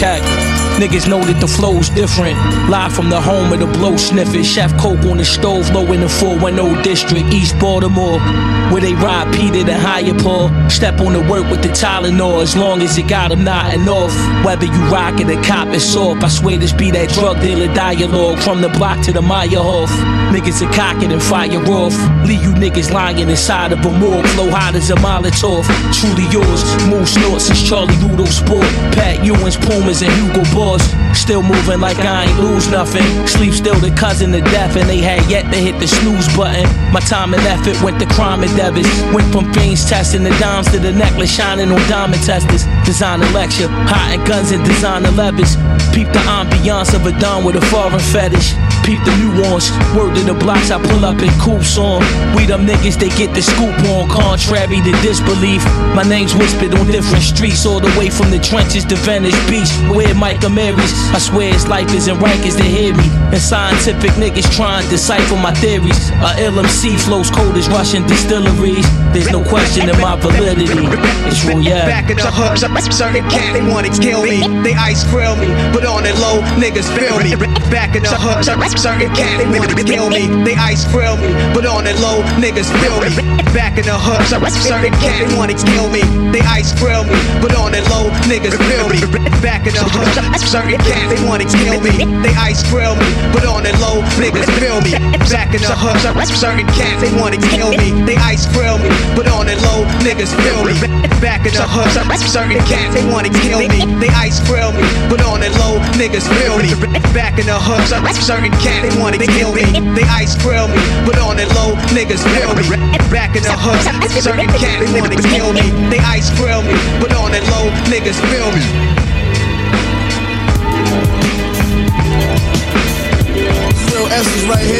check. Niggas know that the flow's different. Live from the home of the blow sniffers. Chef Coke on the stove, low in the 410 district, East Baltimore. Where they ride Peter the higher Paul. Step on the work with the Tylenol as long as it got them nodding off. Whether you rockin' the cop is soft, I swear this be that drug dealer dialogue. From the block to the Meyerhoff. Niggas are cocking and fire off. Leave you niggas lying inside of a morgue. Flow hot as a Molotov. Truly yours. Move snort since Charlie Rudolph Sport. Pat Ewins, Pumas, and Hugo somos Still moving like I ain't lose nothing. Sleep still the cousin to death, and they had yet to hit the snooze button. My time and effort went to crime and debits. Went from fiends testing the dimes to the necklace shining on diamond testers. Design a lecture, hot and guns and designer levers. Peep the ambiance of a don with a foreign fetish. Peep the nuance. Word to the blocks, I pull up in coops on. We them niggas, they get the scoop on. Contrary to disbelief, my name's whispered on different streets, all the way from the trenches to Venice Beach. Where Micah Marys, I swear his life isn't right as they hear me. And scientific niggas trying to decipher my theories. A LMC flows cold as Russian distilleries. There's no question in my validity. It's real, yeah. Back in the hook, certain cat, they wanna kill me. They ice grill me, but on the low, niggas feel me. Back in the hook, certain cat, they wanna kill me. They ice grill me, but on the low, niggas feel me. Back in the hook, certain cat, they wanna kill me. They ice grill me, but on the low, niggas feel me. Back in the hook, certain cats, they wanna kill me. They ice grill me, but on the low, niggas feel me. Back in the hook, certain cats, they wanna kill me. They ice grill me, but on the low, niggas feel me. Back in the hook, certain cats, they wanna kill me. They ice grill me, but on the low, niggas feel me. Back in the hook, certain cat, they wanna kill me. They ice grill me, but on the low, niggas feel me. Back in the hook, certain cats, they wanna kill me. They ice grill me, but on the low, niggas feel me.